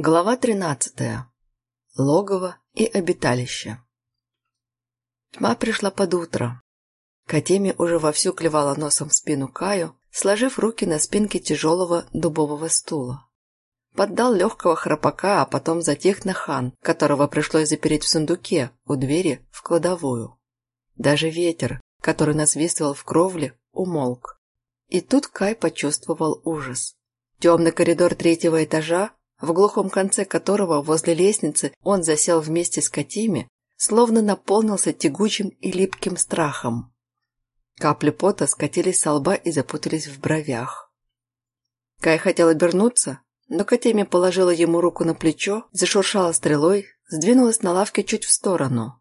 Глава 13. Логово и обиталище. Тьма пришла под утро. Катеми уже вовсю клевала носом в спину Каю, сложив руки на спинке тяжелого дубового стула. Поддал легкого храпака, а потом затих на хан, которого пришлось запереть в сундуке у двери в кладовую. Даже ветер, который насвистывал в кровле, умолк. И тут Кай почувствовал ужас. Темный коридор третьего этажа в глухом конце которого возле лестницы он засел вместе с Катими, словно наполнился тягучим и липким страхом. Капли пота скатились со лба и запутались в бровях. Кай хотел обернуться, но Катеми положила ему руку на плечо, зашуршала стрелой, сдвинулась на лавке чуть в сторону.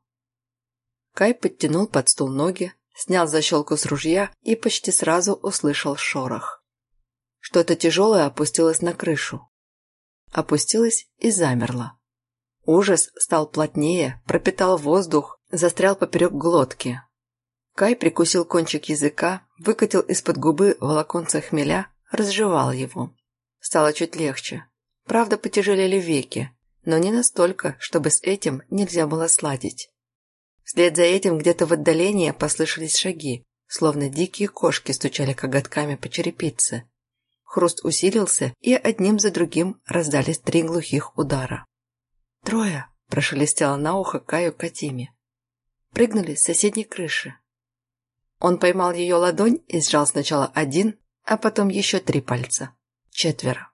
Кай подтянул под стул ноги, снял защелку с ружья и почти сразу услышал шорох. Что-то тяжелое опустилось на крышу опустилась и замерла. Ужас стал плотнее, пропитал воздух, застрял поперек глотки. Кай прикусил кончик языка, выкатил из-под губы волоконца хмеля, разжевал его. Стало чуть легче. Правда, потяжелели веки, но не настолько, чтобы с этим нельзя было сладить. Вслед за этим где-то в отдалении послышались шаги, словно дикие кошки стучали коготками по черепице. Хруст усилился, и одним за другим раздались три глухих удара. «Трое!» – прошелестело на ухо Каю Катиме. Прыгнули с соседней крыши. Он поймал ее ладонь и сжал сначала один, а потом еще три пальца. Четверо.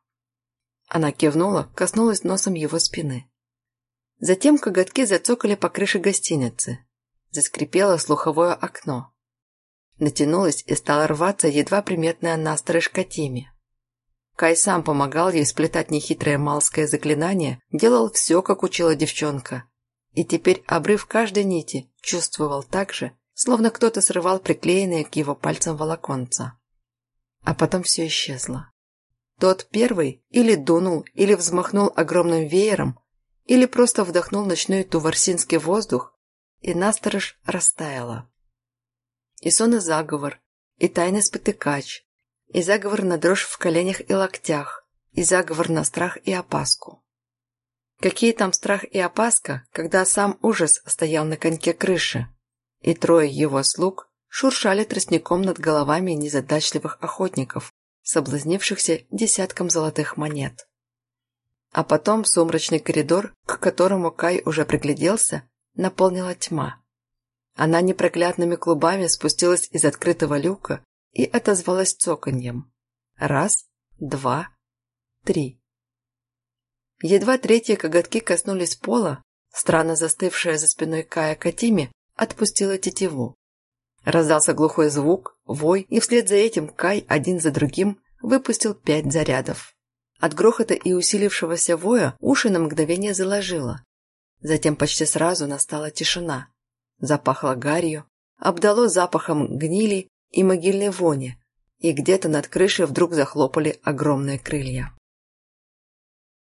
Она кивнула, коснулась носом его спины. Затем коготки зацокали по крыше гостиницы. Заскрипело слуховое окно. Натянулась и стала рваться едва приметная насторож Катиме. Кай сам помогал ей сплетать нехитрое малское заклинание, делал все, как учила девчонка. И теперь, обрыв каждой нити, чувствовал так же, словно кто-то срывал приклеенные к его пальцам волоконца. А потом все исчезло. Тот первый или дунул, или взмахнул огромным веером, или просто вдохнул ночной туварсинский воздух, и насторож растаяла. И сон и заговор, и тайный спотыкач, и заговор на дрожь в коленях и локтях, и заговор на страх и опаску. Какие там страх и опаска, когда сам ужас стоял на коньке крыши, и трое его слуг шуршали тростником над головами незадачливых охотников, соблазнившихся десятком золотых монет. А потом сумрачный коридор, к которому Кай уже пригляделся, наполнила тьма. Она непроклятными клубами спустилась из открытого люка и отозвалась цоканьем. Раз, два, три. Едва третьи коготки коснулись пола, странно застывшая за спиной Кая Катими отпустила тетиву. Раздался глухой звук, вой, и вслед за этим Кай один за другим выпустил пять зарядов. От грохота и усилившегося воя уши на мгновение заложило. Затем почти сразу настала тишина. Запахло гарью, обдало запахом гнили и могильной вони, и где-то над крышей вдруг захлопали огромные крылья.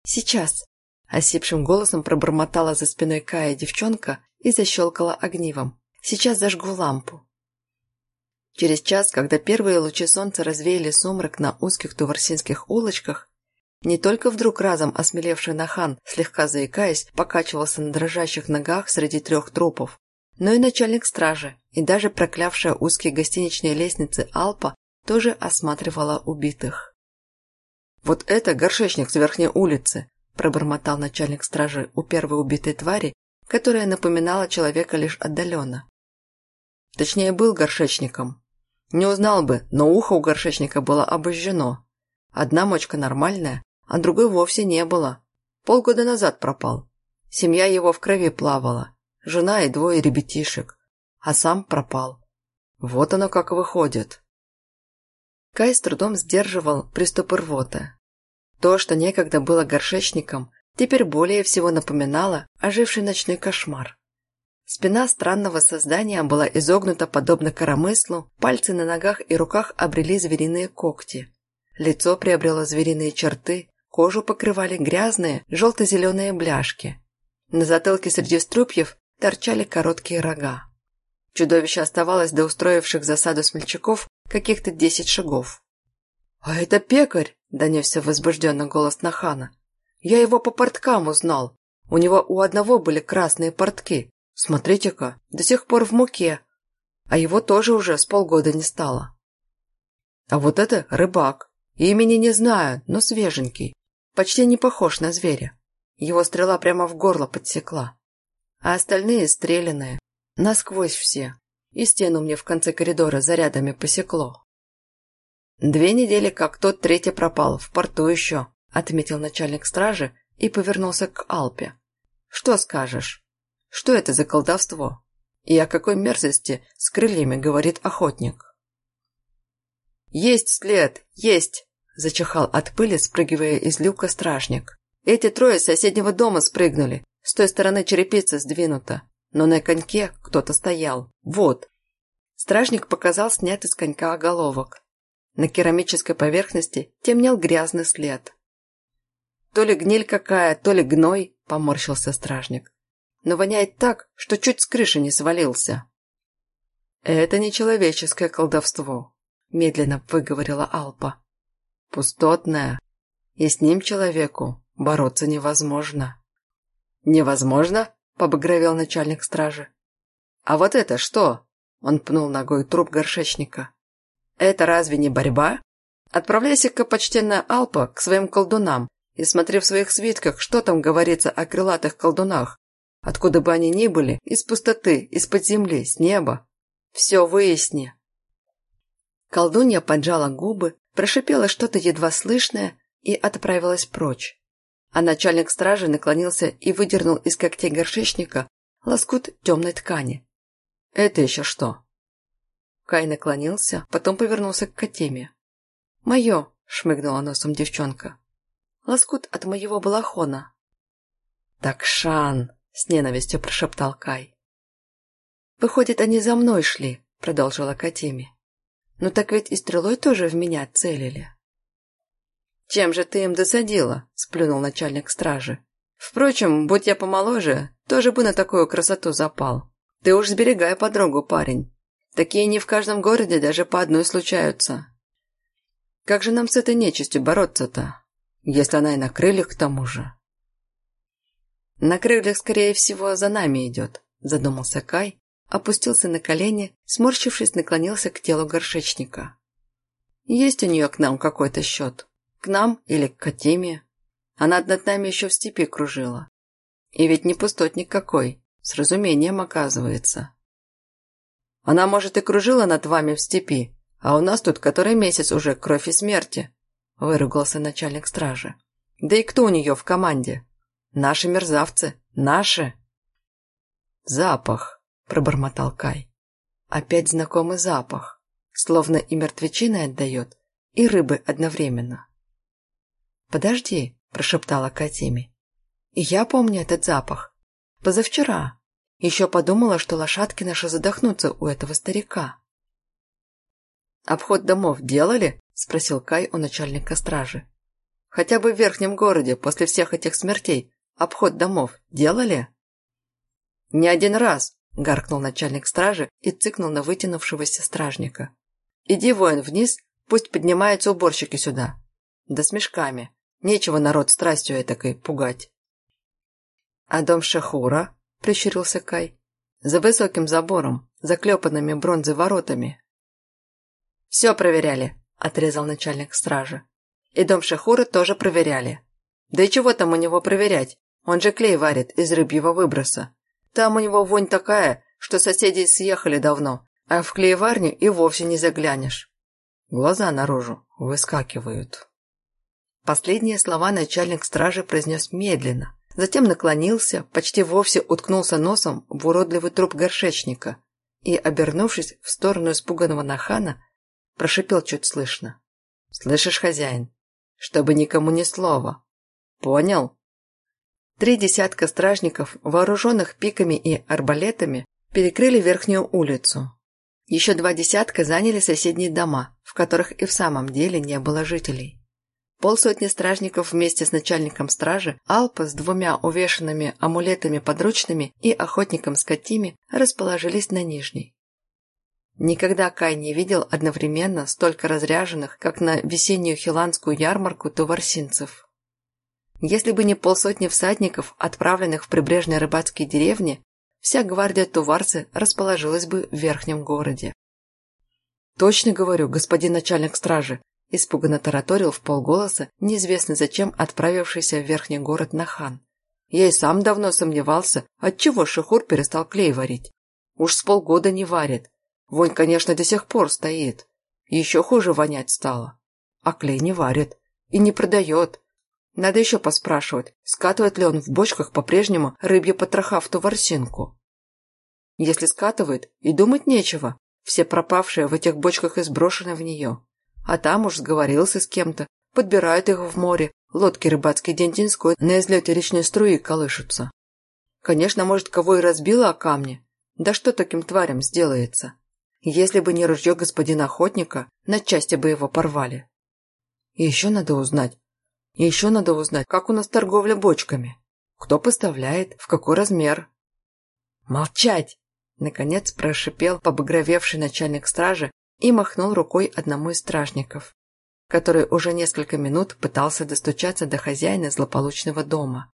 «Сейчас!» – осипшим голосом пробормотала за спиной Кая девчонка и защелкала огнивом. «Сейчас зажгу лампу». Через час, когда первые лучи солнца развеяли сумрак на узких туварсинских улочках, не только вдруг разом осмелевший Нахан, слегка заикаясь, покачивался на дрожащих ногах среди трех трупов, но и начальник стражи, и даже проклявшая узкие гостиничные лестницы Алпа тоже осматривала убитых. «Вот это горшечник с верхней улицы!» – пробормотал начальник стражи у первой убитой твари, которая напоминала человека лишь отдаленно. Точнее, был горшечником. Не узнал бы, но ухо у горшечника было обожжено. Одна мочка нормальная, а другой вовсе не было. Полгода назад пропал. Семья его в крови плавала жена и двое ребятишек, а сам пропал. Вот оно как выходит. Кай с трудом сдерживал приступы рвоты. То, что некогда было горшечником, теперь более всего напоминало оживший ночной кошмар. Спина странного создания была изогнута подобно коромыслу, пальцы на ногах и руках обрели звериные когти. Лицо приобрело звериные черты, кожу покрывали грязные желто-зеленые бляшки. На затылке среди струпьев торчали короткие рога. Чудовище оставалось до устроивших засаду смельчаков каких-то десять шагов. «А это пекарь!» – донесся возбужденно голос Нахана. Я его по порткам узнал. У него у одного были красные портки. Смотрите-ка, до сих пор в муке. А его тоже уже с полгода не стало. А вот это рыбак. Имени не знаю, но свеженький. Почти не похож на зверя. Его стрела прямо в горло подсекла. А остальные стреляные. Насквозь все. И стену мне в конце коридора зарядами посекло. Две недели как тот третий пропал, в порту еще, отметил начальник стражи и повернулся к Алпе. Что скажешь? Что это за колдовство? И о какой мерзости с крыльями говорит охотник? «Есть след! Есть!» – зачихал от пыли, спрыгивая из люка стражник. «Эти трое с соседнего дома спрыгнули. С той стороны черепица сдвинута. Но на коньке кто-то стоял. Вот!» Стражник показал снятый с конька оголовок. На керамической поверхности темнел грязный след. «То ли гниль какая, то ли гной», – поморщился стражник но воняет так, что чуть с крыши не свалился. «Это не человеческое колдовство», – медленно выговорила Алпа. «Пустотное, и с ним человеку бороться невозможно». «Невозможно?» – побагровел начальник стражи. «А вот это что?» – он пнул ногой труп горшечника. «Это разве не борьба? Отправляйся-ка, почтенная Алпа, к своим колдунам и смотри в своих свитках, что там говорится о крылатых колдунах, Откуда бы они ни были, из пустоты, из-под земли, с неба. Все выясни. Колдунья поджала губы, прошипела что-то едва слышное и отправилась прочь. А начальник стражи наклонился и выдернул из когтей горшечника лоскут темной ткани. «Это еще что?» Кай наклонился, потом повернулся к Катеме. «Мое!» — шмыгнула носом девчонка. «Лоскут от моего балахона». «Так Шан!» с ненавистью прошептал Кай. «Выходит, они за мной шли», — продолжила Катиме. «Ну так ведь и стрелой тоже в меня целили». «Чем же ты им досадила?» — сплюнул начальник стражи. «Впрочем, будь я помоложе, тоже бы на такую красоту запал. Ты уж сберегай подругу, парень. Такие не в каждом городе даже по одной случаются. Как же нам с этой нечистью бороться-то? Если она и на крыльях к тому же». «На крыльях, скорее всего, за нами идет», – задумался Кай, опустился на колени, сморщившись, наклонился к телу горшечника. «Есть у нее к нам какой-то счет. К нам или к Катиме. Она над нами еще в степи кружила. И ведь не пустотник какой, с разумением оказывается. Она, может, и кружила над вами в степи, а у нас тут который месяц уже кровь и смерти», – выругался начальник стражи. «Да и кто у нее в команде?» Наши мерзавцы. Наши. Запах, пробормотал Кай. Опять знакомый запах. Словно и мертвечиной отдает, и рыбы одновременно. «Подожди», – прошептала Катими. «И я помню этот запах. Позавчера. Еще подумала, что лошадки наши задохнутся у этого старика». «Обход домов делали?» – спросил Кай у начальника стражи. «Хотя бы в верхнем городе, после всех этих смертей, Обход домов делали?» «Не один раз», – гаркнул начальник стражи и цыкнул на вытянувшегося стражника. «Иди, воин, вниз, пусть поднимаются уборщики сюда. Да с мешками. Нечего народ страстью этакой пугать». «А дом Шахура?» – прищурился Кай. «За высоким забором, заклепанными бронзой воротами». «Все проверяли», – отрезал начальник стражи. «И дом Шахура тоже проверяли. Да и чего там у него проверять? Он же клей варит из рыбьего выброса. Там у него вонь такая, что соседи съехали давно, а в клееварню и вовсе не заглянешь. Глаза наружу выскакивают. Последние слова начальник стражи произнес медленно, затем наклонился, почти вовсе уткнулся носом в уродливый труп горшечника и, обернувшись в сторону испуганного Нахана, прошипел чуть слышно. «Слышишь, хозяин? Чтобы никому ни слова. Понял?» Три десятка стражников, вооруженных пиками и арбалетами, перекрыли верхнюю улицу. Еще два десятка заняли соседние дома, в которых и в самом деле не было жителей. Полсотни стражников вместе с начальником стражи, Алпа с двумя увешанными амулетами подручными и охотником с Катими расположились на нижней. Никогда Кай не видел одновременно столько разряженных, как на весеннюю хиланскую ярмарку товарсинцев. Если бы не полсотни всадников, отправленных в прибрежные рыбацкие деревни, вся гвардия Туварцы расположилась бы в верхнем городе. «Точно говорю, господин начальник стражи», – испуганно тараторил в полголоса, неизвестно зачем отправившийся в верхний город Нахан. «Я и сам давно сомневался, отчего Шихур перестал клей варить. Уж с полгода не варит. Вонь, конечно, до сих пор стоит. Еще хуже вонять стало. А клей не варит. И не продает. Надо еще поспрашивать, скатывает ли он в бочках по-прежнему рыбье потроха в ту ворсинку. Если скатывает, и думать нечего. Все пропавшие в этих бочках и сброшены в нее. А там уж сговорился с кем-то, подбирают их в море, лодки рыбацкие день-деньской на излете речной струи колышутся. Конечно, может, кого и разбило о камни. Да что таким тварям сделается? Если бы не ружье господина охотника, на части бы его порвали. И еще надо узнать, и еще надо узнать, как у нас торговля бочками. Кто поставляет, в какой размер. Молчать! Наконец прошипел побагровевший начальник стражи и махнул рукой одному из стражников, который уже несколько минут пытался достучаться до хозяина злополучного дома.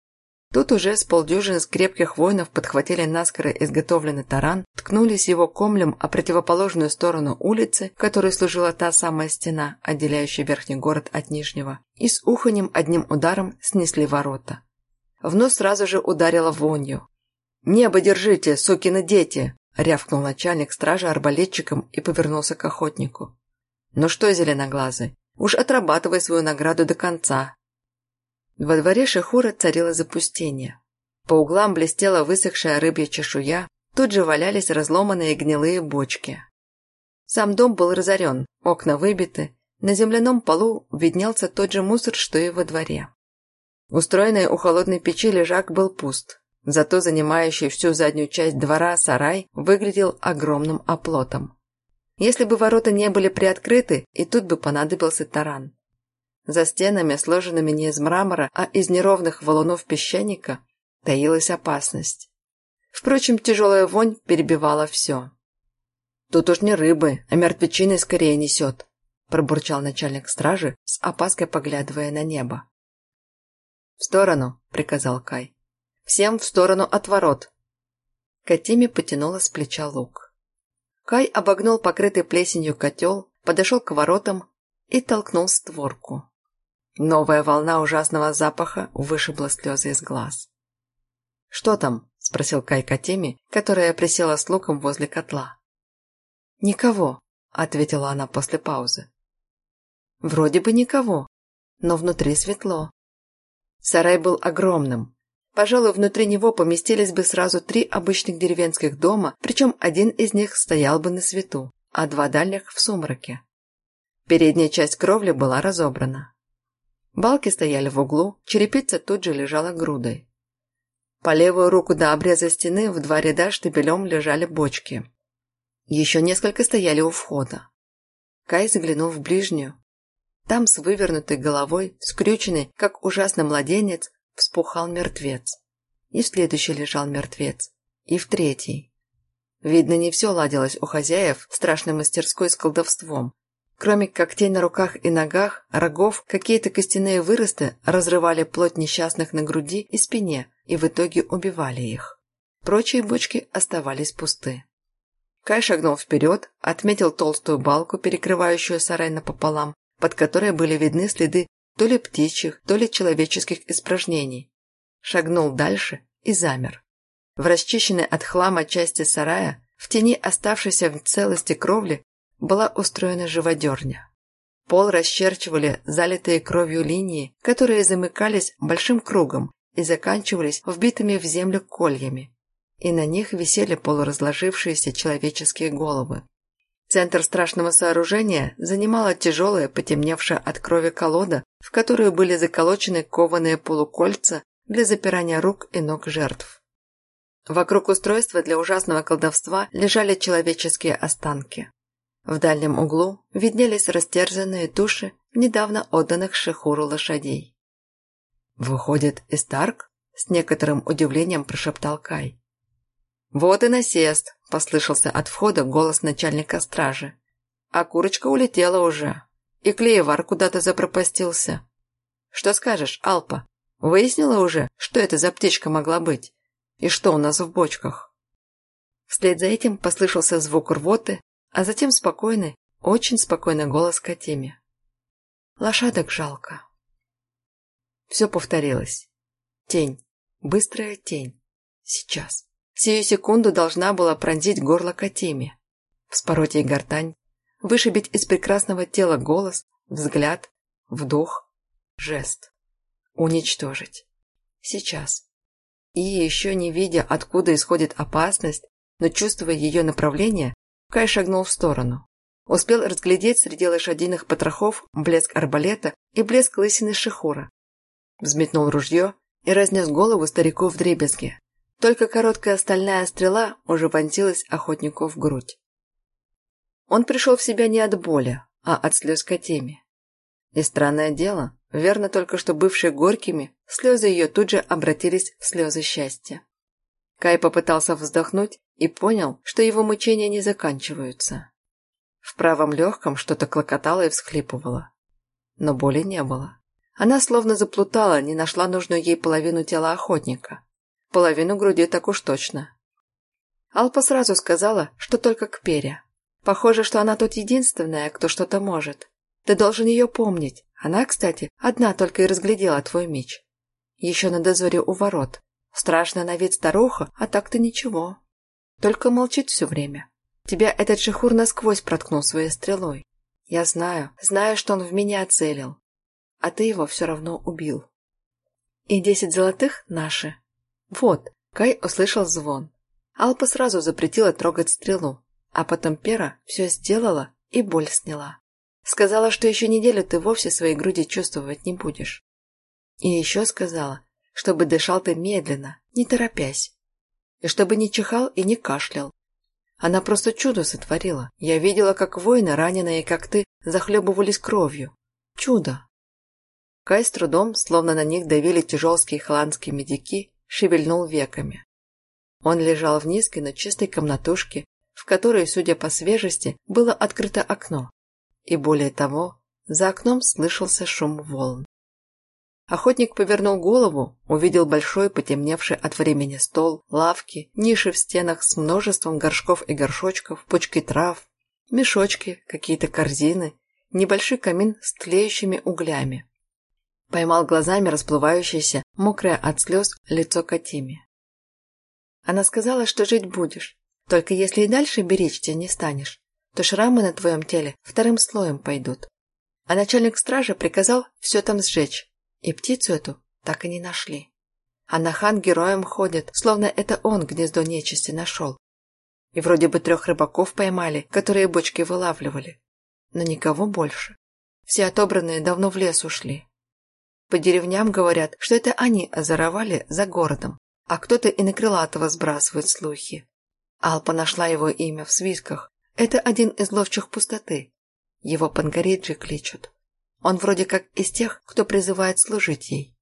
Тут уже с полдюжины крепких воинов подхватили наскоро изготовленный таран, ткнулись его комлем о противоположную сторону улицы, которой служила та самая стена, отделяющая верхний город от нижнего, и с уханем одним ударом снесли ворота. В нос сразу же ударило вонью. «Небо держите, сукины дети!» – рявкнул начальник стражи арбалетчиком и повернулся к охотнику. «Ну что, зеленоглазый, уж отрабатывай свою награду до конца, во дворе Шехура царило запустение. По углам блестела высохшая рыбья чешуя, тут же валялись разломанные гнилые бочки. Сам дом был разорен, окна выбиты, на земляном полу виднелся тот же мусор, что и во дворе. Устроенный у холодной печи лежак был пуст, зато занимающий всю заднюю часть двора сарай выглядел огромным оплотом. Если бы ворота не были приоткрыты, и тут бы понадобился таран. За стенами, сложенными не из мрамора, а из неровных валунов песчаника, таилась опасность. Впрочем, тяжелая вонь перебивала все. «Тут уж не рыбы, а мертвечины скорее несет», пробурчал начальник стражи, с опаской поглядывая на небо. «В сторону», — приказал Кай. «Всем в сторону от ворот». Катиме потянула с плеча лук. Кай обогнул покрытый плесенью котел, подошел к воротам и толкнул створку. Новая волна ужасного запаха вышибла слезы из глаз. «Что там?» – спросил Кайка Теми, которая присела с луком возле котла. «Никого», – ответила она после паузы. «Вроде бы никого, но внутри светло». Сарай был огромным. Пожалуй, внутри него поместились бы сразу три обычных деревенских дома, причем один из них стоял бы на свету, а два дальних – в сумраке. Передняя часть кровли была разобрана. Балки стояли в углу, черепица тут же лежала грудой. По левую руку до обреза стены в два ряда штабелем лежали бочки. Еще несколько стояли у входа. Кай заглянул в ближнюю. Там с вывернутой головой, скрюченный, как ужасный младенец, вспухал мертвец. И в следующий лежал мертвец. И в третий. Видно, не все ладилось у хозяев страшной мастерской с колдовством, Кроме когтей на руках и ногах, рогов, какие-то костяные выросты разрывали плоть несчастных на груди и спине и в итоге убивали их. Прочие бочки оставались пусты. Кай шагнул вперед, отметил толстую балку, перекрывающую сарай напополам, под которой были видны следы то ли птичьих, то ли человеческих испражнений. Шагнул дальше и замер. В расчищенной от хлама части сарая, в тени оставшейся в целости кровли, была устроена живодерня. Пол расчерчивали залитые кровью линии, которые замыкались большим кругом и заканчивались вбитыми в землю кольями. И на них висели полуразложившиеся человеческие головы. Центр страшного сооружения занимала тяжелая, потемневшая от крови колода, в которую были заколочены кованые полукольца для запирания рук и ног жертв. Вокруг устройства для ужасного колдовства лежали человеческие останки. В дальнем углу виднелись растерзанные души недавно отданных Шехуру лошадей. «Выходит, Истарк?» – с некоторым удивлением прошептал Кай. «Вот и насест!» – послышался от входа голос начальника стражи. «А курочка улетела уже, и клеевар куда-то запропастился. Что скажешь, Алпа? Выяснила уже, что это за птичка могла быть? И что у нас в бочках?» Вслед за этим послышался звук рвоты, а затем спокойный, очень спокойный голос Катеми. «Лошадок жалко». Все повторилось. Тень. Быстрая тень. Сейчас. Сию секунду должна была пронзить горло Катеми. Вспороть ей гортань. Вышибить из прекрасного тела голос, взгляд, вдох, жест. Уничтожить. Сейчас. И еще не видя, откуда исходит опасность, но чувствуя ее направление, Кай шагнул в сторону. Успел разглядеть среди лошадиных потрохов блеск арбалета и блеск лысины шихура. Взметнул ружье и разнес голову старику в дребезге. Только короткая стальная стрела уже вонзилась охотнику в грудь. Он пришел в себя не от боли, а от слез Катеми. И странное дело, верно только что бывшие горькими, слезы ее тут же обратились в слезы счастья. Кай попытался вздохнуть и понял, что его мучения не заканчиваются. В правом легком что-то клокотало и всхлипывало. Но боли не было. Она словно заплутала, не нашла нужную ей половину тела охотника. Половину груди так уж точно. Алпа сразу сказала, что только к перья. Похоже, что она тут единственная, кто что-то может. Ты должен ее помнить. Она, кстати, одна только и разглядела твой меч. Еще на дозоре у ворот. Страшная на вид старуха, а так-то ничего. Только молчит все время. Тебя этот шихур насквозь проткнул своей стрелой. Я знаю, знаю, что он в меня целил а ты его все равно убил. И десять золотых наши. Вот, Кай услышал звон. Алпа сразу запретила трогать стрелу, а потом Пера все сделала и боль сняла. Сказала, что еще неделю ты вовсе своей груди чувствовать не будешь. И еще сказала, чтобы дышал ты медленно, не торопясь. И чтобы не чихал и не кашлял. Она просто чудо сотворила. Я видела, как воины, раненые, как ты, захлебывались кровью. Чудо. Кай с трудом, словно на них давили тяжелские холландские медики, шевельнул веками. Он лежал в низкой, но чистой комнатушке, в которой, судя по свежести, было открыто окно. И более того, за окном слышался шум волн. Охотник повернул голову, увидел большой, потемневший от времени стол, лавки, ниши в стенах с множеством горшков и горшочков, пучки трав, мешочки, какие-то корзины, небольшой камин с тлеющими углями. Поймал глазами расплывающееся, мокрое от слез, лицо Катими. Она сказала, что жить будешь. Только если и дальше беречь тебя не станешь, то шрамы на твоем теле вторым слоем пойдут. А начальник стражи приказал все там сжечь. И птицу эту так и не нашли. А Нахан героем ходит, словно это он гнездо нечисти нашел. И вроде бы трех рыбаков поймали, которые бочки вылавливали. Но никого больше. Все отобранные давно в лес ушли. По деревням говорят, что это они озоровали за городом, а кто-то и на Крылатого сбрасывает слухи. Алпа нашла его имя в свисках. Это один из ловчих пустоты. Его Пангариджи кличут. Он вроде как из тех, кто призывает служить ей.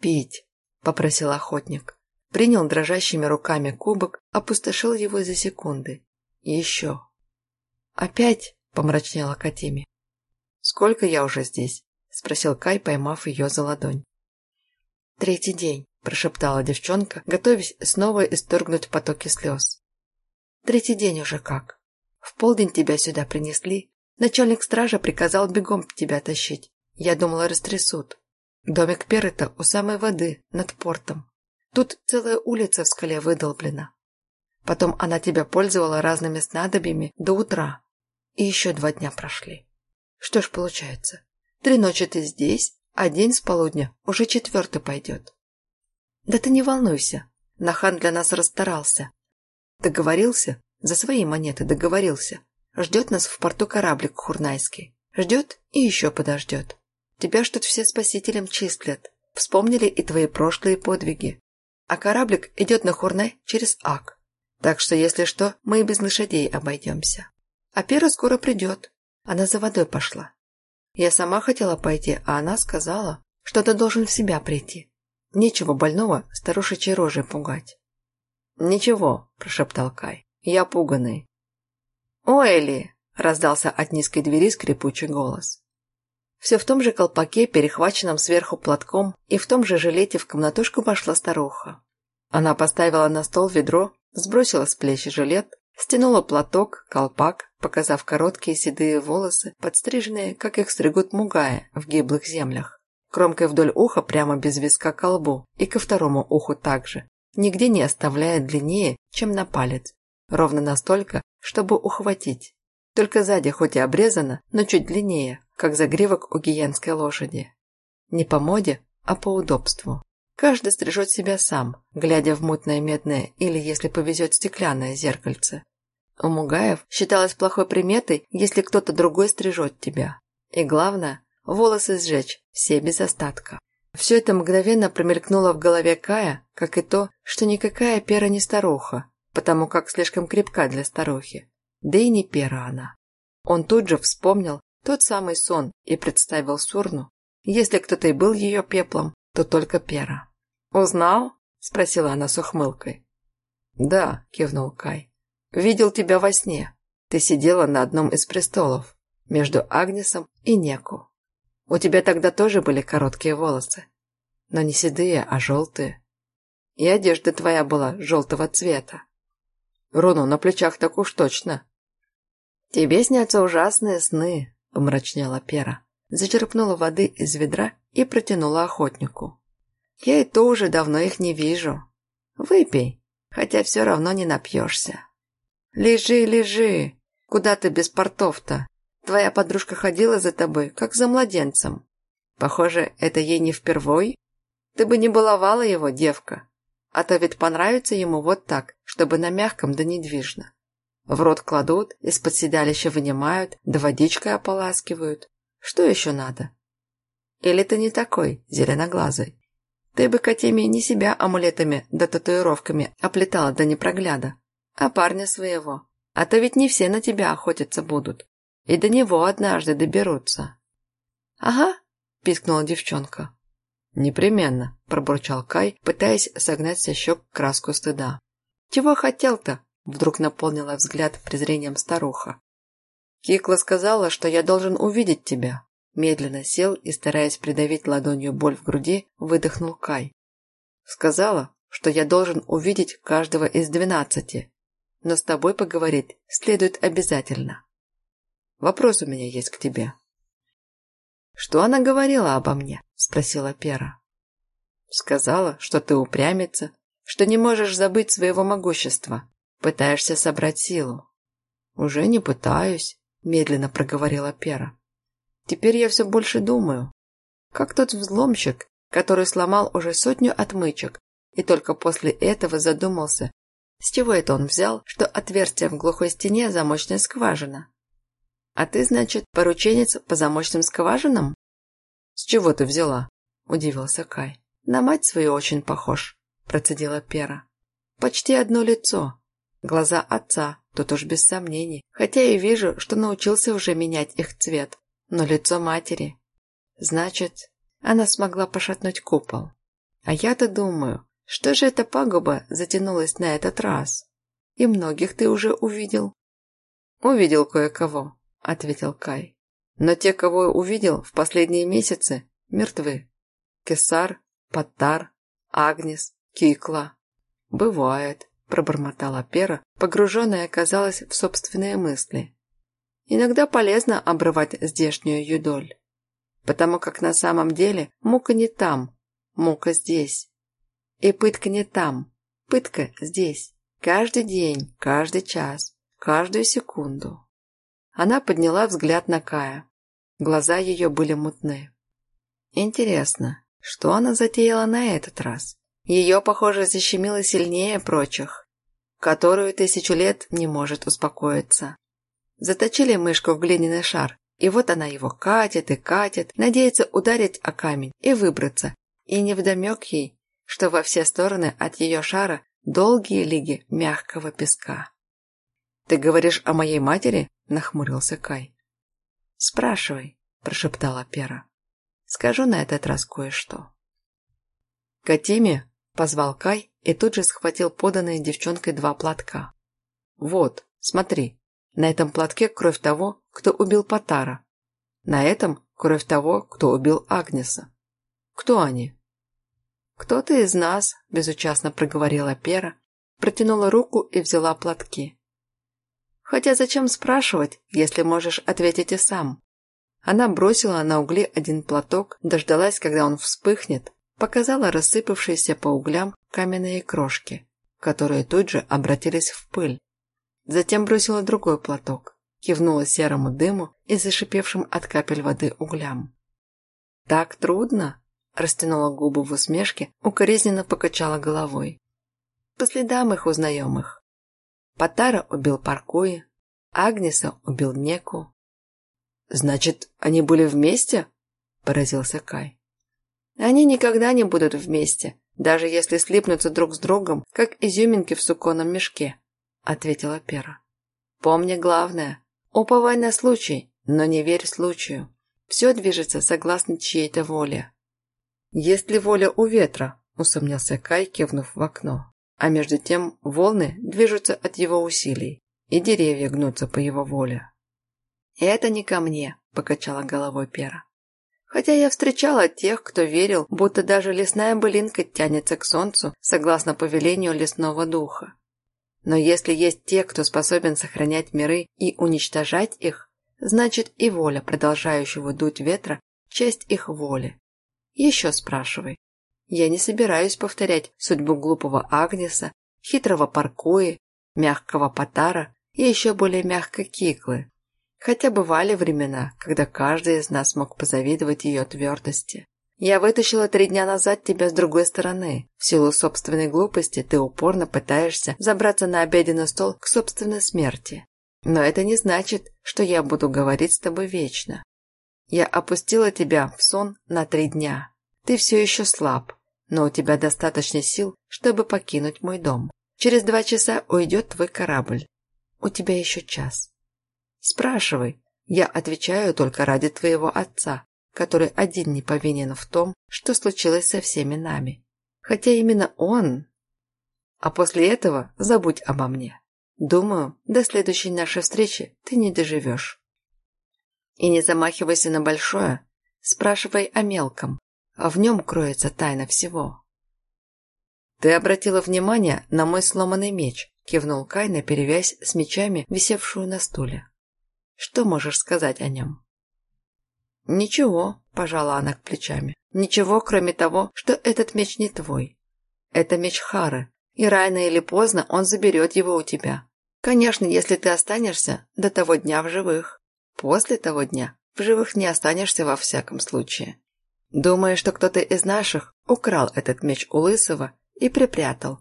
«Пить», — попросил охотник. Принял дрожащими руками кубок, опустошил его за секунды. еще. «Опять?» — помрачнела Катими. «Сколько я уже здесь?» – спросил Кай, поймав ее за ладонь. «Третий день», – прошептала девчонка, готовясь снова исторгнуть потоки слез. «Третий день уже как. В полдень тебя сюда принесли. Начальник стража приказал бегом тебя тащить. Я думала, растрясут. Домик Перета у самой воды, над портом. Тут целая улица в скале выдолблена. Потом она тебя пользовала разными снадобьями до утра. И еще два дня прошли. Что ж получается? Три ночи ты здесь, а день с полудня уже четвертый пойдет. Да ты не волнуйся, Нахан для нас расстарался. Договорился, за свои монеты договорился. Ждет нас в порту кораблик хурнайский. Ждет и еще подождет. Тебя ж тут все спасителем числят. Вспомнили и твои прошлые подвиги. А кораблик идет на Хурнай через Ак. Так что, если что, мы и без лошадей обойдемся. А Пера скоро придет. Она за водой пошла. Я сама хотела пойти, а она сказала, что ты должен в себя прийти. Нечего больного старушечьей рожей пугать. «Ничего», – прошептал Кай, – «я пуганый». «Ойли!» – раздался от низкой двери скрипучий голос. Все в том же колпаке, перехваченном сверху платком, и в том же жилете в комнатушку вошла старуха. Она поставила на стол ведро, сбросила с плечи жилет, стянула платок, колпак, показав короткие седые волосы, подстриженные, как их стригут мугая в гиблых землях. Кромкой вдоль уха прямо без виска к лбу и ко второму уху также, нигде не оставляя длиннее, чем на палец, ровно настолько, чтобы ухватить. Только сзади хоть и обрезано, но чуть длиннее, как загривок у гиенской лошади. Не по моде, а по удобству. Каждый стрижет себя сам, глядя в мутное медное или, если повезет, стеклянное зеркальце. У Мугаев считалось плохой приметой, если кто-то другой стрижет тебя. И главное, волосы сжечь, все без остатка. Все это мгновенно промелькнуло в голове Кая, как и то, что никакая пера не старуха, потому как слишком крепка для старухи. Да и не пера она. Он тут же вспомнил, тот самый сон и представил Сурну. Если кто-то и был ее пеплом, то только Пера. «Узнал?» – спросила она с ухмылкой. «Да», – кивнул Кай. «Видел тебя во сне. Ты сидела на одном из престолов, между Агнесом и Неку. У тебя тогда тоже были короткие волосы, но не седые, а желтые. И одежда твоя была желтого цвета. Руну на плечах так уж точно». «Тебе снятся ужасные сны», – помрачнела Пера. Зачерпнула воды из ведра и протянула охотнику. «Я и то уже давно их не вижу. Выпей, хотя все равно не напьешься». «Лежи, лежи! Куда ты без портов-то? Твоя подружка ходила за тобой, как за младенцем. Похоже, это ей не впервой. Ты бы не баловала его, девка. А то ведь понравится ему вот так, чтобы на мягком да недвижно. В рот кладут, из-под седалища вынимают, да водичкой ополаскивают. Что еще надо? Или ты не такой, зеленоглазый? Ты бы, Катемия, не себя амулетами да татуировками оплетала до непрогляда, а парня своего. А то ведь не все на тебя охотиться будут. И до него однажды доберутся. «Ага», – пискнула девчонка. «Непременно», – пробурчал Кай, пытаясь согнать со щек краску стыда. «Чего хотел-то?» Вдруг наполнила взгляд презрением старуха. Кикла сказала, что я должен увидеть тебя. Медленно сел и, стараясь придавить ладонью боль в груди, выдохнул Кай. Сказала, что я должен увидеть каждого из двенадцати, но с тобой поговорить следует обязательно. Вопрос у меня есть к тебе. Что она говорила обо мне? Спросила Пера. Сказала, что ты упрямится, что не можешь забыть своего могущества, Пытаешься собрать силу?» «Уже не пытаюсь», – медленно проговорила Пера. «Теперь я все больше думаю. Как тот взломщик, который сломал уже сотню отмычек, и только после этого задумался, с чего это он взял, что отверстие в глухой стене – замочная скважина? А ты, значит, порученец по замочным скважинам? С чего ты взяла? Удивился Кай. На мать свою очень похож, процедила Пера. Почти одно лицо. Глаза отца, тут уж без сомнений, хотя и вижу, что научился уже менять их цвет. Но лицо матери... Значит, она смогла пошатнуть купол. А я-то думаю, что же эта пагуба затянулась на этот раз? И многих ты уже увидел? Увидел кое-кого, ответил Кай. Но те, кого увидел в последние месяцы, мертвы. Кесар, Паттар, Агнес, Кикла. Бывает пробормотала Пера, погруженная оказалась в собственные мысли. Иногда полезно обрывать здешнюю юдоль, потому как на самом деле мука не там, мука здесь. И пытка не там, пытка здесь. Каждый день, каждый час, каждую секунду. Она подняла взгляд на Кая. Глаза ее были мутны. Интересно, что она затеяла на этот раз? Ее, похоже, защемило сильнее прочих которую тысячу лет не может успокоиться. Заточили мышку в глиняный шар, и вот она его катит и катит, надеется ударить о камень и выбраться, и невдомек ей, что во все стороны от ее шара долгие лиги мягкого песка. «Ты говоришь о моей матери?» – нахмурился Кай. «Спрашивай», – прошептала Пера. «Скажу на этот раз кое-что». Катиме Позвал Кай и тут же схватил поданные девчонкой два платка. «Вот, смотри, на этом платке кровь того, кто убил Потара. На этом кровь того, кто убил Агнеса. Кто они? Кто-то из нас, безучастно проговорила Пера, протянула руку и взяла платки. Хотя зачем спрашивать, если можешь ответить и сам? Она бросила на угли один платок, дождалась, когда он вспыхнет, показала рассыпавшиеся по углям каменные крошки, которые тут же обратились в пыль. Затем бросила другой платок, кивнула серому дыму и зашипевшим от капель воды углям. «Так трудно?» – растянула губы в усмешке, укоризненно покачала головой. «По следам их узнаем их. Патара убил Паркуи, Агнеса убил Неку, «Значит, они были вместе?» – поразился Кай. «Они никогда не будут вместе, даже если слипнутся друг с другом, как изюминки в суконном мешке», – ответила Пера. «Помни главное. Уповай на случай, но не верь случаю. Все движется согласно чьей-то воле». «Есть ли воля у ветра?» – усомнился Кай, кивнув в окно. А между тем волны движутся от его усилий, и деревья гнутся по его воле. «Это не ко мне», – покачала головой Пера. Хотя я встречала тех, кто верил, будто даже лесная былинка тянется к солнцу, согласно повелению лесного духа. Но если есть те, кто способен сохранять миры и уничтожать их, значит и воля продолжающего дуть ветра – часть их воли. Еще спрашивай. Я не собираюсь повторять судьбу глупого Агнеса, хитрого Паркуи, мягкого Патара и еще более мягкой Киклы, Хотя бывали времена, когда каждый из нас мог позавидовать ее твердости. Я вытащила три дня назад тебя с другой стороны. В силу собственной глупости ты упорно пытаешься забраться на обеденный стол к собственной смерти. Но это не значит, что я буду говорить с тобой вечно. Я опустила тебя в сон на три дня. Ты все еще слаб, но у тебя достаточно сил, чтобы покинуть мой дом. Через два часа уйдет твой корабль. У тебя еще час. Спрашивай. Я отвечаю только ради твоего отца, который один не повинен в том, что случилось со всеми нами. Хотя именно он... А после этого забудь обо мне. Думаю, до следующей нашей встречи ты не доживешь. И не замахивайся на большое, спрашивай о мелком, а в нем кроется тайна всего. Ты обратила внимание на мой сломанный меч, кивнул Кай на перевязь с мечами, висевшую на стуле. Что можешь сказать о нем?» «Ничего», – пожала она к плечами. «Ничего, кроме того, что этот меч не твой. Это меч Хары, и рано или поздно он заберет его у тебя. Конечно, если ты останешься до того дня в живых. После того дня в живых не останешься во всяком случае. Думаю, что кто-то из наших украл этот меч у Лысого и припрятал.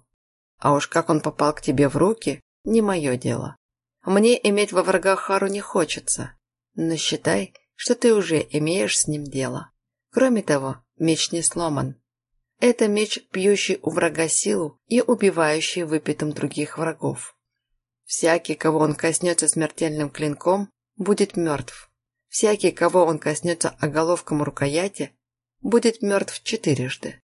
А уж как он попал к тебе в руки, не мое дело. Мне иметь во врагах Хару не хочется, но считай, что ты уже имеешь с ним дело. Кроме того, меч не сломан. Это меч, пьющий у врага силу и убивающий выпитым других врагов. Всякий, кого он коснется смертельным клинком, будет мертв. Всякий, кого он коснется оголовком рукояти, будет мертв четырежды.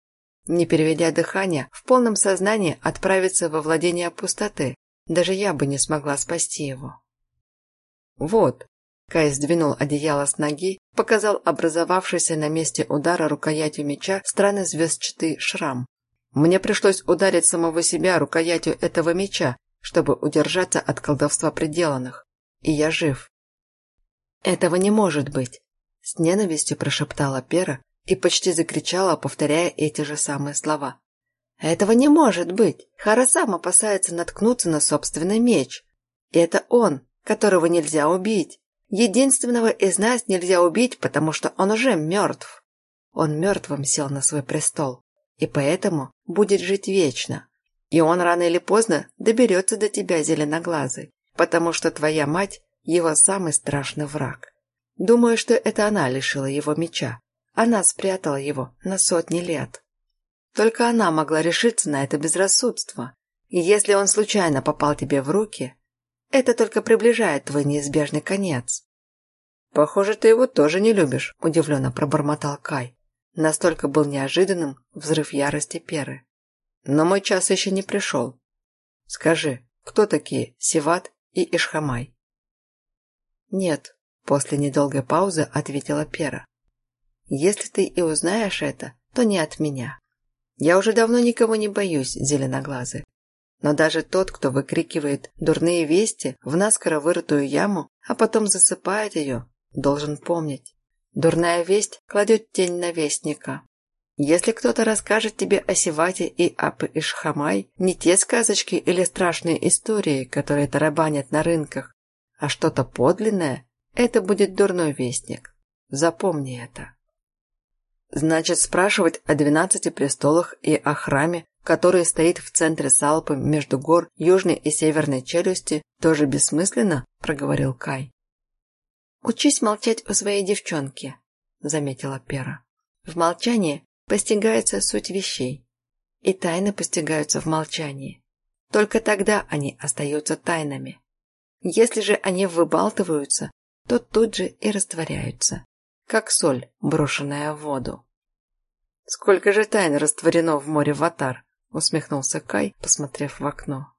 Не переведя дыхание, в полном сознании отправится во владение пустоты, даже я бы не смогла спасти его. Вот. Кай сдвинул одеяло с ноги, показал образовавшийся на месте удара рукоятью меча странный звездчатый шрам. Мне пришлось ударить самого себя рукоятью этого меча, чтобы удержаться от колдовства пределанных. И я жив. Этого не может быть, с ненавистью прошептала Пера и почти закричала, повторяя эти же самые слова. Этого не может быть. Хара сам опасается наткнуться на собственный меч. И это он, которого нельзя убить. Единственного из нас нельзя убить, потому что он уже мертв. Он мертвым сел на свой престол, и поэтому будет жить вечно. И он рано или поздно доберется до тебя, зеленоглазый, потому что твоя мать – его самый страшный враг. Думаю, что это она лишила его меча. Она спрятала его на сотни лет. Только она могла решиться на это безрассудство. И если он случайно попал тебе в руки, это только приближает твой неизбежный конец. «Похоже, ты его тоже не любишь», – удивленно пробормотал Кай. Настолько был неожиданным взрыв ярости Перы. «Но мой час еще не пришел. Скажи, кто такие Сиват и Ишхамай?» «Нет», – после недолгой паузы ответила Пера. Если ты и узнаешь это, то не от меня. Я уже давно никого не боюсь, зеленоглазый. Но даже тот, кто выкрикивает дурные вести в наскоро вырытую яму, а потом засыпает ее, должен помнить. Дурная весть кладет тень на вестника. Если кто-то расскажет тебе о Сивате и Ап Ишхамай, не те сказочки или страшные истории, которые тарабанят на рынках, а что-то подлинное, это будет дурной вестник. Запомни это. Значит, спрашивать о двенадцати престолах и о храме, который стоит в центре Салпы между гор южной и северной челюсти, тоже бессмысленно, проговорил Кай. Учись молчать у своей девчонки, заметила Пера. В молчании постигается суть вещей, и тайны постигаются в молчании. Только тогда они остаются тайнами. Если же они выбалтываются, то тут же и растворяются, как соль, брошенная в воду. «Сколько же тайн растворено в море Ватар?» — усмехнулся Кай, посмотрев в окно.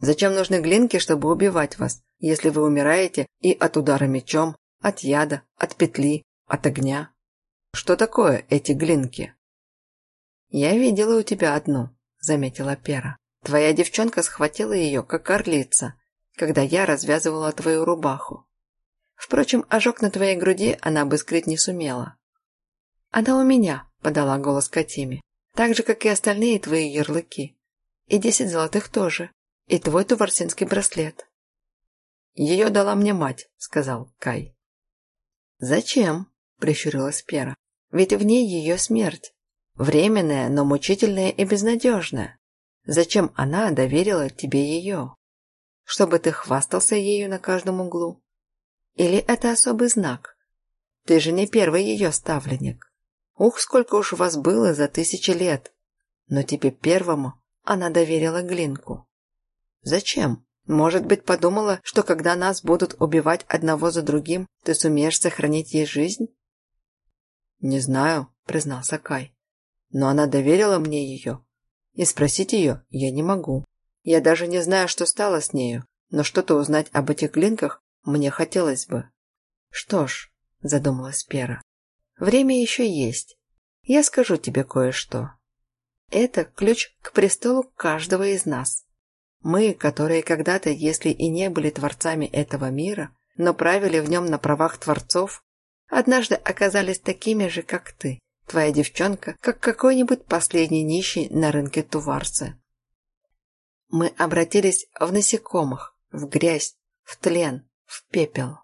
«Зачем нужны глинки, чтобы убивать вас, если вы умираете и от удара мечом, от яда, от петли, от огня?» Что такое эти глинки?» «Я видела у тебя одну», — заметила Пера. «Твоя девчонка схватила ее, как орлица, когда я развязывала твою рубаху. Впрочем, ожог на твоей груди она бы скрыть не сумела». «Она у меня», — подала голос Катиме. «Так же, как и остальные твои ярлыки. И десять золотых тоже. И твой туварсинский браслет». «Ее дала мне мать», — сказал Кай. «Зачем?» — прищурилась Пера. Ведь в ней ее смерть. Временная, но мучительная и безнадежная. Зачем она доверила тебе ее? Чтобы ты хвастался ею на каждом углу? Или это особый знак? Ты же не первый ее ставленник. Ух, сколько уж вас было за тысячи лет. Но тебе первому она доверила глинку. Зачем? Может быть, подумала, что когда нас будут убивать одного за другим, ты сумеешь сохранить ей жизнь? «Не знаю», — признался Кай. «Но она доверила мне ее. И спросить ее я не могу. Я даже не знаю, что стало с нею, но что-то узнать об этих глинках мне хотелось бы». «Что ж», — задумалась Пера, — «время еще есть. Я скажу тебе кое-что. Это ключ к престолу каждого из нас. Мы, которые когда-то, если и не были творцами этого мира, но правили в нем на правах творцов, однажды оказались такими же, как ты, твоя девчонка, как какой-нибудь последний нищий на рынке Туварцы. Мы обратились в насекомых, в грязь, в тлен, в пепел.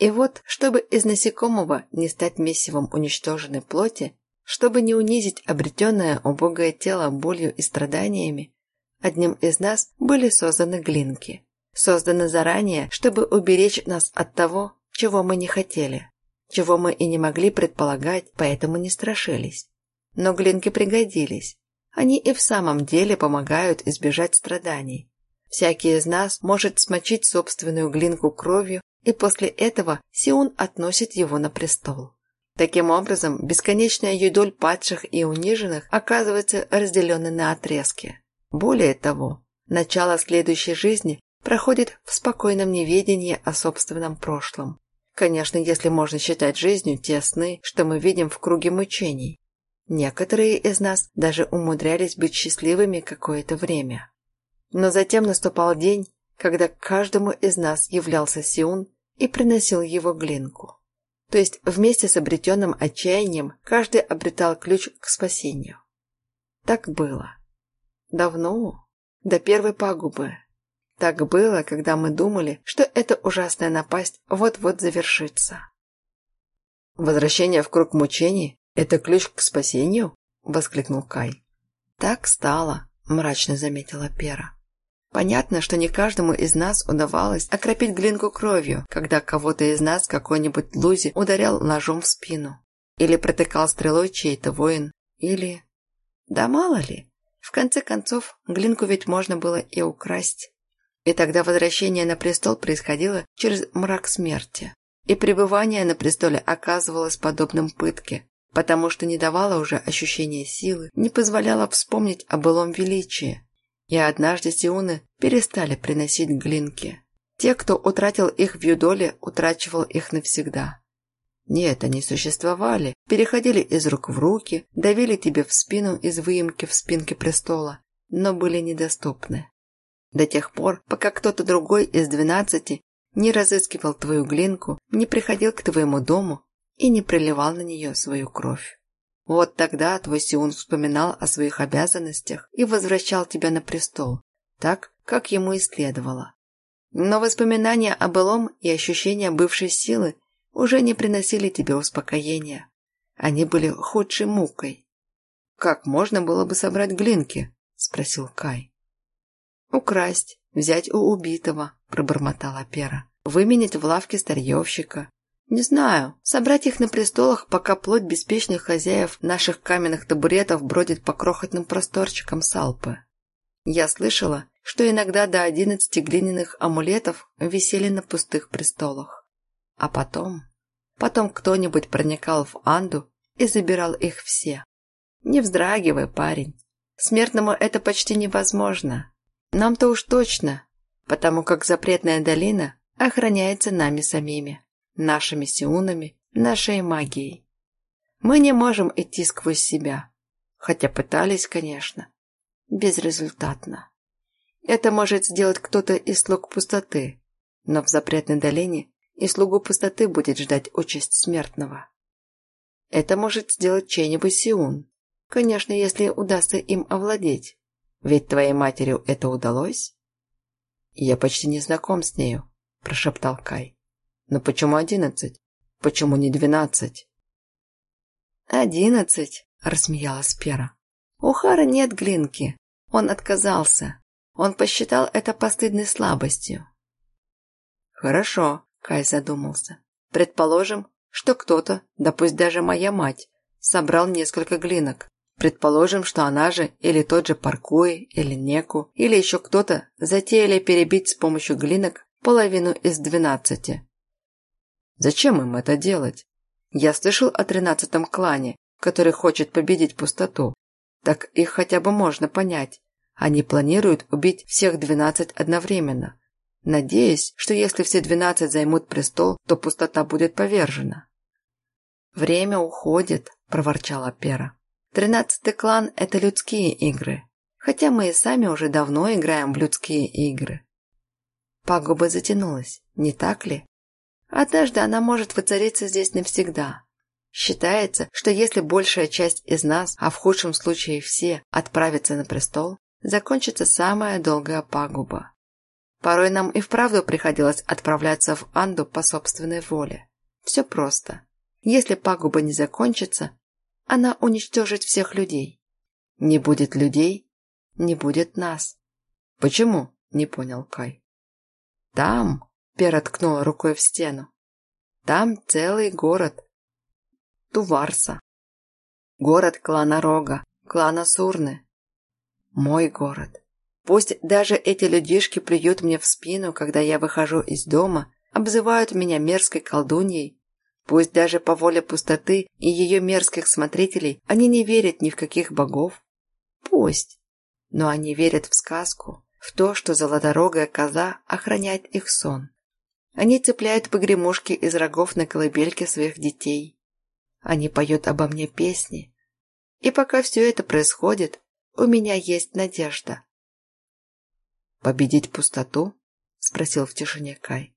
И вот, чтобы из насекомого не стать месивом уничтоженной плоти, чтобы не унизить обретенное убогое тело болью и страданиями, одним из нас были созданы глинки. Созданы заранее, чтобы уберечь нас от того, чего мы не хотели чего мы и не могли предполагать, поэтому не страшились. Но глинки пригодились. Они и в самом деле помогают избежать страданий. Всякий из нас может смочить собственную глинку кровью, и после этого Сиун относит его на престол. Таким образом, бесконечная юдоль падших и униженных оказывается разделенной на отрезки. Более того, начало следующей жизни проходит в спокойном неведении о собственном прошлом. Конечно, если можно считать жизнью те сны, что мы видим в круге мучений. Некоторые из нас даже умудрялись быть счастливыми какое-то время. Но затем наступал день, когда каждому из нас являлся Сиун и приносил его глинку. То есть вместе с обретенным отчаянием каждый обретал ключ к спасению. Так было. Давно, до первой пагубы, так было, когда мы думали, что эта ужасная напасть вот-вот завершится. «Возвращение в круг мучений – это ключ к спасению?» – воскликнул Кай. «Так стало», – мрачно заметила Пера. Понятно, что не каждому из нас удавалось окропить глинку кровью, когда кого-то из нас какой-нибудь лузи ударял ножом в спину. Или протыкал стрелой чей-то воин. Или... Да мало ли. В конце концов, глинку ведь можно было и украсть. И тогда возвращение на престол происходило через мрак смерти. И пребывание на престоле оказывалось подобным пытке, потому что не давало уже ощущения силы, не позволяло вспомнить о былом величии. И однажды сиуны перестали приносить глинки. Те, кто утратил их в юдоле, утрачивал их навсегда. Нет, они существовали, переходили из рук в руки, давили тебе в спину из выемки в спинке престола, но были недоступны. До тех пор, пока кто-то другой из двенадцати не разыскивал твою глинку, не приходил к твоему дому и не проливал на нее свою кровь. Вот тогда твой Сиун вспоминал о своих обязанностях и возвращал тебя на престол, так, как ему и следовало. Но воспоминания о былом и ощущения бывшей силы уже не приносили тебе успокоения. Они были худшей мукой. «Как можно было бы собрать глинки?» – спросил Кай. «Украсть, взять у убитого», – пробормотала Пера. «Выменять в лавке старьевщика, не знаю. Собрать их на престолах, пока плоть беспечных хозяев наших каменных табуретов бродит по крохотным просторчикам Салпы. Я слышала, что иногда до одиннадцати глиняных амулетов висели на пустых престолах. А потом... Потом кто-нибудь проникал в Анду и забирал их все. Не вздрагивай, парень. Смертному это почти невозможно. Нам-то уж точно, потому как запретная долина охраняется нами самими нашими сиунами, нашей магией. Мы не можем идти сквозь себя, хотя пытались, конечно, безрезультатно. Это может сделать кто-то из слуг пустоты, но в запретной долине и слугу пустоты будет ждать участь смертного. Это может сделать чей-нибудь Сиун, конечно, если удастся им овладеть. Ведь твоей матери это удалось? Я почти не знаком с нею, прошептал Кай. Но почему одиннадцать? Почему не двенадцать? «Одиннадцать», – рассмеялась Пера. «У Хара нет глинки. Он отказался. Он посчитал это постыдной слабостью». «Хорошо», – Кай задумался. «Предположим, что кто-то, да пусть даже моя мать, собрал несколько глинок. Предположим, что она же, или тот же Паркуи, или Неку, или еще кто-то затеяли перебить с помощью глинок половину из двенадцати. Зачем им это делать? Я слышал о тринадцатом клане, который хочет победить пустоту. Так их хотя бы можно понять. Они планируют убить всех двенадцать одновременно. Надеясь, что если все двенадцать займут престол, то пустота будет повержена. «Время уходит», – проворчала Пера. «Тринадцатый клан – это людские игры. Хотя мы и сами уже давно играем в людские игры». Пагуба затянулась, не так ли? Однажды она может воцариться здесь навсегда. Считается, что если большая часть из нас, а в худшем случае все, отправится на престол, закончится самая долгая пагуба. Порой нам и вправду приходилось отправляться в Анду по собственной воле. Все просто. Если пагуба не закончится, она уничтожит всех людей. Не будет людей, не будет нас. Почему? Не понял Кай. Там, Пера ткнула рукой в стену. Там целый город. Туварса. Город клана Рога, клана Сурны. Мой город. Пусть даже эти людишки плюют мне в спину, когда я выхожу из дома, обзывают меня мерзкой колдуньей. Пусть даже по воле пустоты и ее мерзких смотрителей они не верят ни в каких богов. Пусть. Но они верят в сказку, в то, что золоторогая коза охраняет их сон. Они цепляют погремушки из рогов на колыбельке своих детей. Они поют обо мне песни. И пока все это происходит, у меня есть надежда. «Победить пустоту?» – спросил в тишине Кай.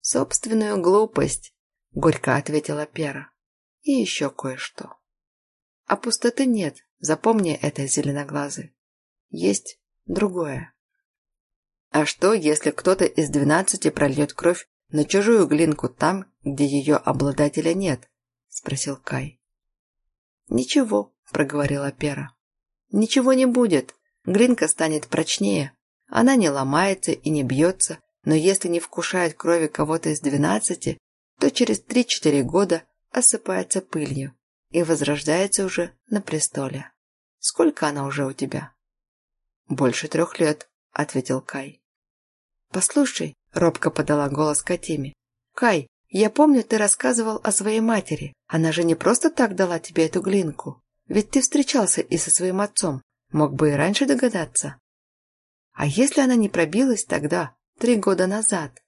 «Собственную глупость», – горько ответила Пера. «И еще кое-что. А пустоты нет, запомни это, зеленоглазый. Есть другое». А что, если кто-то из двенадцати прольет кровь на чужую глинку там, где ее обладателя нет? Спросил Кай. Ничего, проговорила Пера. Ничего не будет. Глинка станет прочнее. Она не ломается и не бьется, но если не вкушает крови кого-то из двенадцати, то через три-четыре года осыпается пылью и возрождается уже на престоле. Сколько она уже у тебя? Больше трех лет, ответил Кай. «Послушай», — робко подала голос Катиме. «Кай, я помню, ты рассказывал о своей матери. Она же не просто так дала тебе эту глинку. Ведь ты встречался и со своим отцом. Мог бы и раньше догадаться. А если она не пробилась тогда, три года назад?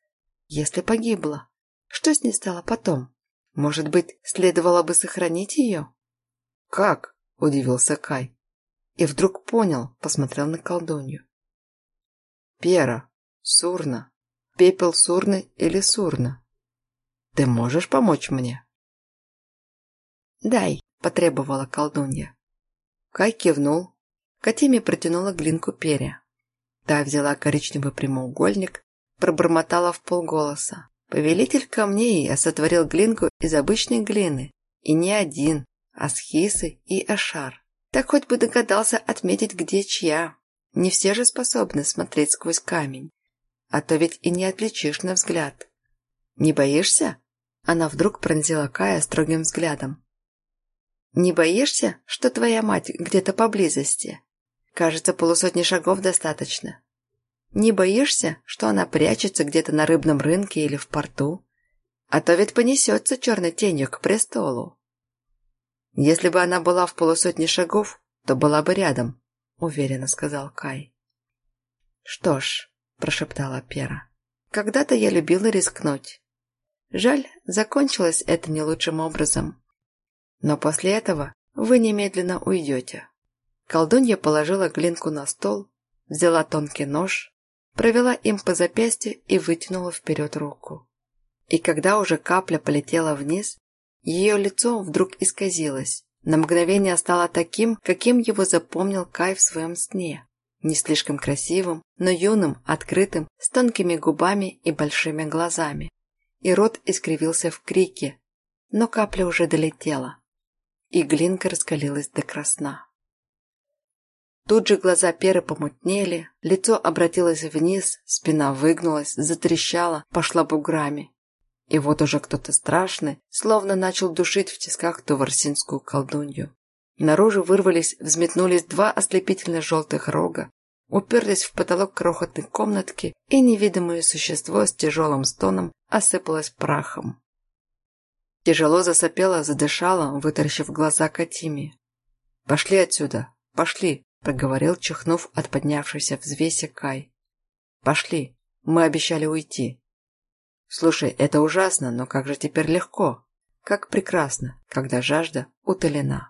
Если погибла? Что с ней стало потом? Может быть, следовало бы сохранить ее? Как? Удивился Кай. И вдруг понял, посмотрел на колдунью. Пера, Сурна, пепел Сурны или Сурна. Ты можешь помочь мне? «Дай», – потребовала колдунья. Кай кивнул. Катиме протянула глинку перья. Та взяла коричневый прямоугольник, пробормотала в полголоса. Повелитель камней я сотворил глинку из обычной глины. И не один, а схисы и ашар. Так хоть бы догадался отметить, где чья. Не все же способны смотреть сквозь камень. А то ведь и не отличишь на взгляд. «Не боишься?» Она вдруг пронзила Кая строгим взглядом. Не боишься, что твоя мать где-то поблизости? Кажется, полусотни шагов достаточно. Не боишься, что она прячется где-то на рыбном рынке или в порту? А то ведь понесется черной тенью к престолу. Если бы она была в полусотни шагов, то была бы рядом, уверенно сказал Кай. Что ж, прошептала Пера, когда-то я любила рискнуть. Жаль, закончилось это не лучшим образом. Но после этого вы немедленно уйдете. Колдунья положила глинку на стол, взяла тонкий нож, провела им по запястью и вытянула вперед руку. И когда уже капля полетела вниз, ее лицо вдруг исказилось. На мгновение стало таким, каким его запомнил Кай в своем сне. Не слишком красивым, но юным, открытым, с тонкими губами и большими глазами. И рот искривился в крике, но капля уже долетела и глинка раскалилась до красна. Тут же глаза Перы помутнели, лицо обратилось вниз, спина выгнулась, затрещала, пошла буграми. И вот уже кто-то страшный, словно начал душить в тисках ту ворсинскую колдунью. Наружу вырвались, взметнулись два ослепительно желтых рога, уперлись в потолок крохотной комнатки, и невидимое существо с тяжелым стоном осыпалось прахом. Тяжело засопела, задышала, вытаращив глаза Катиме. «Пошли отсюда, пошли», – проговорил, чихнув от поднявшейся взвеси Кай. «Пошли, мы обещали уйти». «Слушай, это ужасно, но как же теперь легко? Как прекрасно, когда жажда утолена».